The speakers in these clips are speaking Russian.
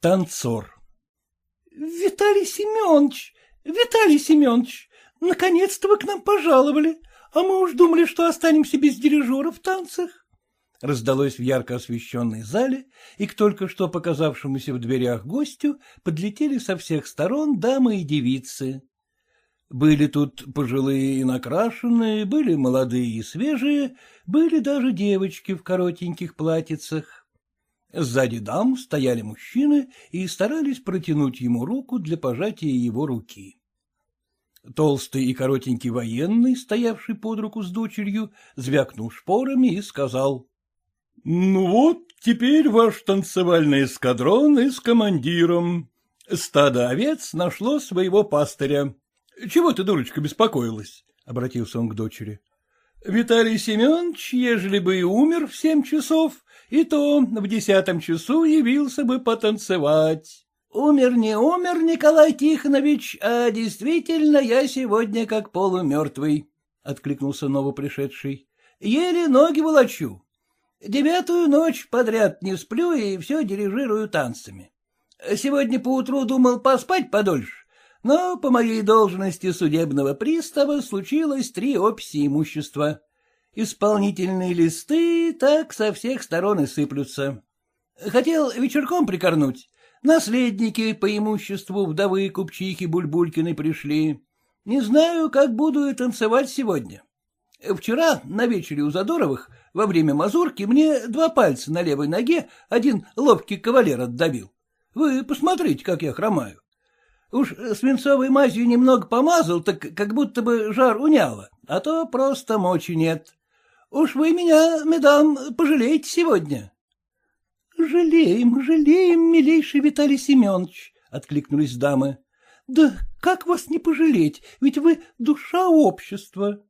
Танцор Виталий Семенович, Виталий Семенович, наконец-то вы к нам пожаловали, а мы уж думали, что останемся без дирижера в танцах. Раздалось в ярко освещенной зале, и к только что показавшемуся в дверях гостю подлетели со всех сторон дамы и девицы. Были тут пожилые и накрашенные, были молодые и свежие, были даже девочки в коротеньких платьицах. Сзади дам стояли мужчины и старались протянуть ему руку для пожатия его руки. Толстый и коротенький военный, стоявший под руку с дочерью, звякнул шпорами и сказал. — Ну вот, теперь ваш танцевальный эскадрон и с командиром. Стадо овец нашло своего пастыря. Чего ты, дурочка, беспокоилась? — обратился он к дочери. — Виталий Семенович, ежели бы и умер в семь часов, и то в десятом часу явился бы потанцевать. — Умер не умер, Николай Тихонович, а действительно я сегодня как полумертвый, — откликнулся новопришедший. — Еле ноги волочу. Девятую ночь подряд не сплю и все дирижирую танцами. Сегодня поутру думал поспать подольше, но по моей должности судебного пристава случилось три описи имущества. Исполнительные листы так со всех сторон и сыплются. Хотел вечерком прикорнуть. Наследники по имуществу вдовы купчихи Бульбулькины пришли. Не знаю, как буду танцевать сегодня. Вчера на вечере у Задоровых во время мазурки мне два пальца на левой ноге один ловкий кавалер отдавил. Вы посмотрите, как я хромаю. Уж свинцовой мазью немного помазал, так как будто бы жар уняло, а то просто мочи нет. Уж вы меня, медам, пожалеете сегодня. — Жалеем, жалеем, милейший Виталий Семенович, — откликнулись дамы. — Да как вас не пожалеть, ведь вы душа общества.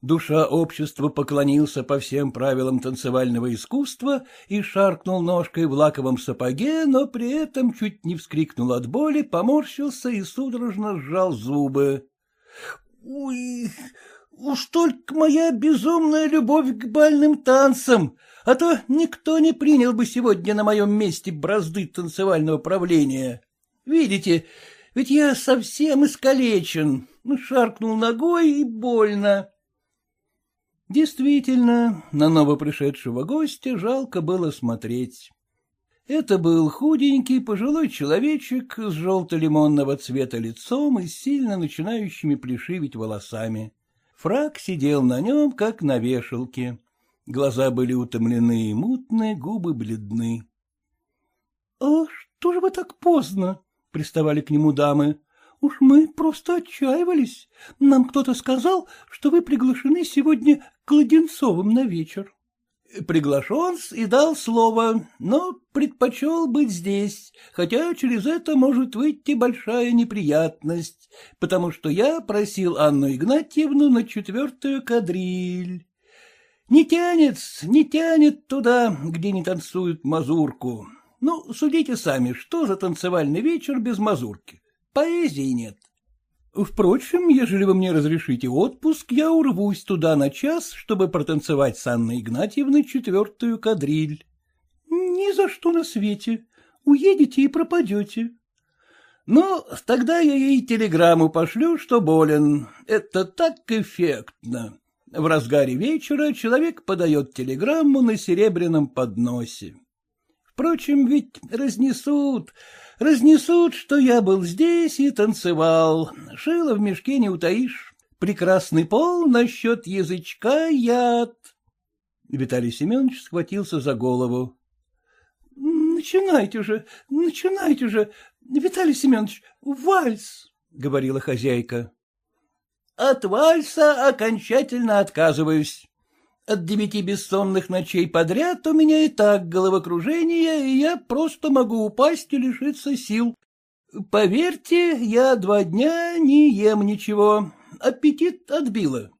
Душа общества поклонился по всем правилам танцевального искусства и шаркнул ножкой в лаковом сапоге, но при этом чуть не вскрикнул от боли, поморщился и судорожно сжал зубы. — Ой, уж только моя безумная любовь к бальным танцам, а то никто не принял бы сегодня на моем месте бразды танцевального правления. Видите, ведь я совсем искалечен, шаркнул ногой и больно. Действительно, на новопришедшего гостя жалко было смотреть. Это был худенький пожилой человечек с желто-лимонного цвета лицом и сильно начинающими плешивить волосами. Фрак сидел на нем, как на вешалке. Глаза были утомлены и мутные, губы бледны. — А что же вы так поздно? — приставали к нему дамы. Уж мы просто отчаивались. Нам кто-то сказал, что вы приглашены сегодня к Ладенцовым на вечер. Приглашен и дал слово, но предпочел быть здесь, хотя через это может выйти большая неприятность, потому что я просил Анну Игнатьевну на четвертую кадриль. Не тянет, не тянет туда, где не танцуют мазурку. Ну, судите сами, что за танцевальный вечер без мазурки? Поэзии нет. Впрочем, ежели вы мне разрешите отпуск, я урвусь туда на час, чтобы протанцевать с Анной Игнатьевной четвертую кадриль. — Ни за что на свете. Уедете и пропадете. — Ну, тогда я ей телеграмму пошлю, что болен. Это так эффектно. В разгаре вечера человек подает телеграмму на серебряном подносе. Впрочем, ведь разнесут, Разнесут, что я был здесь и танцевал. Шило в мешке не утаишь. Прекрасный пол насчет язычка яд. Виталий Семенович схватился за голову. — Начинайте же, начинайте же, Виталий Семенович, вальс, — говорила хозяйка. — От вальса окончательно отказываюсь. От девяти бессонных ночей подряд у меня и так головокружение, и я просто могу упасть и лишиться сил. Поверьте, я два дня не ем ничего. Аппетит отбило.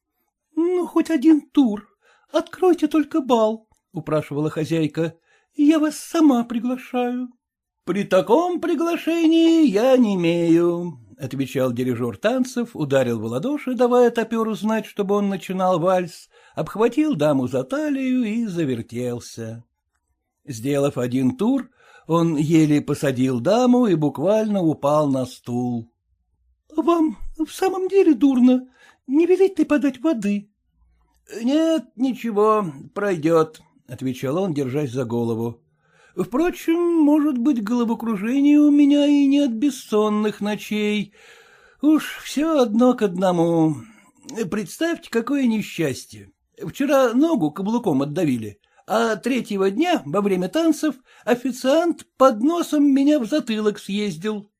— Ну, хоть один тур. Откройте только бал, — упрашивала хозяйка. — Я вас сама приглашаю. — При таком приглашении я не имею. — отвечал дирижер танцев, ударил в ладоши, давая топеру знать, чтобы он начинал вальс, обхватил даму за талию и завертелся. Сделав один тур, Он еле посадил даму и буквально упал на стул. — Вам в самом деле дурно? Не велеть ты подать воды? — Нет, ничего, пройдет, — отвечал он, держась за голову. — Впрочем, может быть, головокружение у меня и не от бессонных ночей. Уж все одно к одному. Представьте, какое несчастье. Вчера ногу каблуком отдавили, а третьего дня, во время танцев, официант под носом меня в затылок съездил.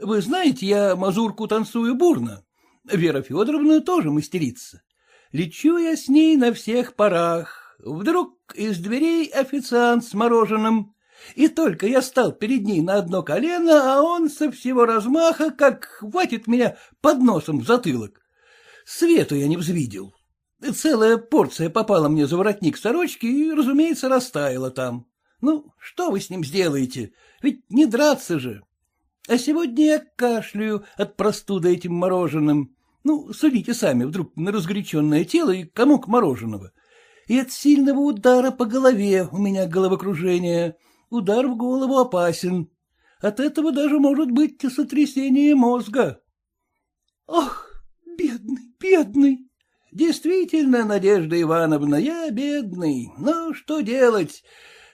Вы знаете, я мазурку танцую бурно. Вера Федоровна тоже мастерица. Лечу я с ней на всех парах. Вдруг из дверей официант с мороженым. И только я стал перед ней на одно колено, а он со всего размаха как хватит меня под носом в затылок. Свету я не взвидел. Целая порция попала мне за воротник сорочки и, разумеется, растаяла там. Ну, что вы с ним сделаете? Ведь не драться же. А сегодня я кашляю от простуды этим мороженым. Ну, судите сами, вдруг на разгоряченное тело и комок мороженого. И от сильного удара по голове у меня головокружение. Удар в голову опасен. От этого даже может быть сотрясение мозга. Ах, бедный, бедный! Действительно, Надежда Ивановна, я бедный, но что делать?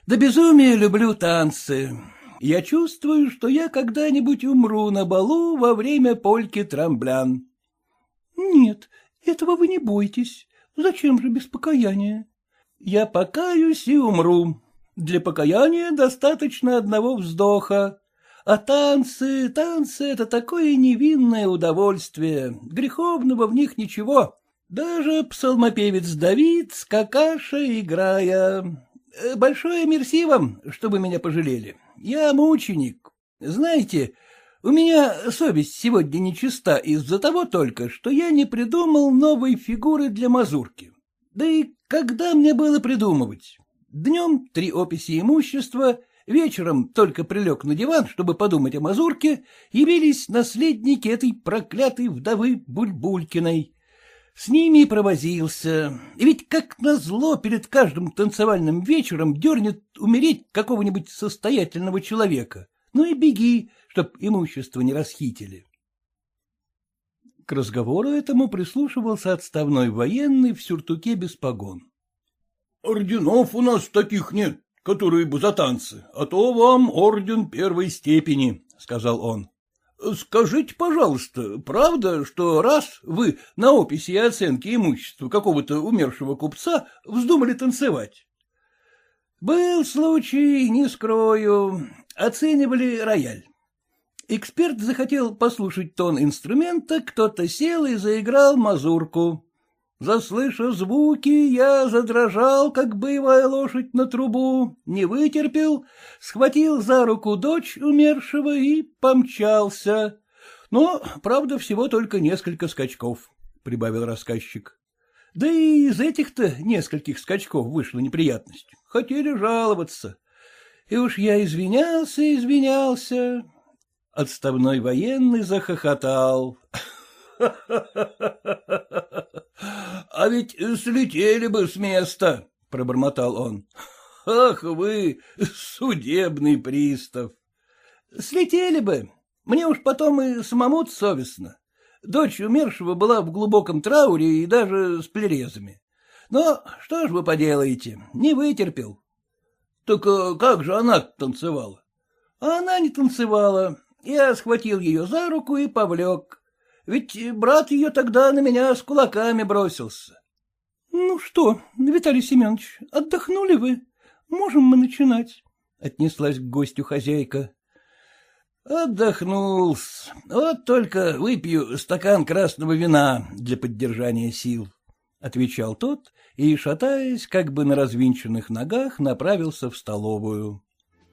До безумия люблю танцы. Я чувствую, что я когда-нибудь умру на балу во время польки трамблян. — Нет, этого вы не бойтесь. Зачем же без покаяния? — Я покаюсь и умру. Для покаяния достаточно одного вздоха. А танцы, танцы — это такое невинное удовольствие, греховного в них ничего. Даже псалмопевец Давид, скакаша, играя. Э, большое мерси вам, чтобы меня пожалели. Я мученик. Знаете, у меня совесть сегодня нечиста из-за того только, что я не придумал новой фигуры для мазурки. Да и когда мне было придумывать? Днем три описи имущества, вечером только прилег на диван, чтобы подумать о мазурке, явились наследники этой проклятой вдовы Бульбулькиной. С ними провозился. И ведь как назло перед каждым танцевальным вечером дернет умереть какого-нибудь состоятельного человека. Ну и беги, чтоб имущество не расхитили. К разговору этому прислушивался отставной военный в сюртуке без погон. — Орденов у нас таких нет, которые бы за танцы, а то вам орден первой степени, — сказал он. — Скажите, пожалуйста, правда, что раз вы на описи и оценке имущества какого-то умершего купца вздумали танцевать? — Был случай, не скрою, оценивали рояль. Эксперт захотел послушать тон инструмента, кто-то сел и заиграл мазурку. Заслыша звуки, я задрожал, как боевая лошадь на трубу, не вытерпел, схватил за руку дочь умершего и помчался. Но, правда, всего только несколько скачков, — прибавил рассказчик. Да и из этих-то нескольких скачков вышла неприятность. Хотели жаловаться. И уж я извинялся, извинялся. Отставной военный захохотал. А ведь слетели бы с места, — пробормотал он. — Ах вы, судебный пристав! — Слетели бы. Мне уж потом и самому совестно. Дочь умершего была в глубоком трауре и даже с плерезами. Но что ж вы поделаете, не вытерпел. — Так а как же она танцевала? — она не танцевала. Я схватил ее за руку и повлек. Ведь брат ее тогда на меня с кулаками бросился. — Ну что, Виталий Семенович, отдохнули вы? Можем мы начинать? — отнеслась к гостю хозяйка. — Отдохнул-с. Вот только выпью стакан красного вина для поддержания сил, — отвечал тот и, шатаясь, как бы на развинченных ногах, направился в столовую.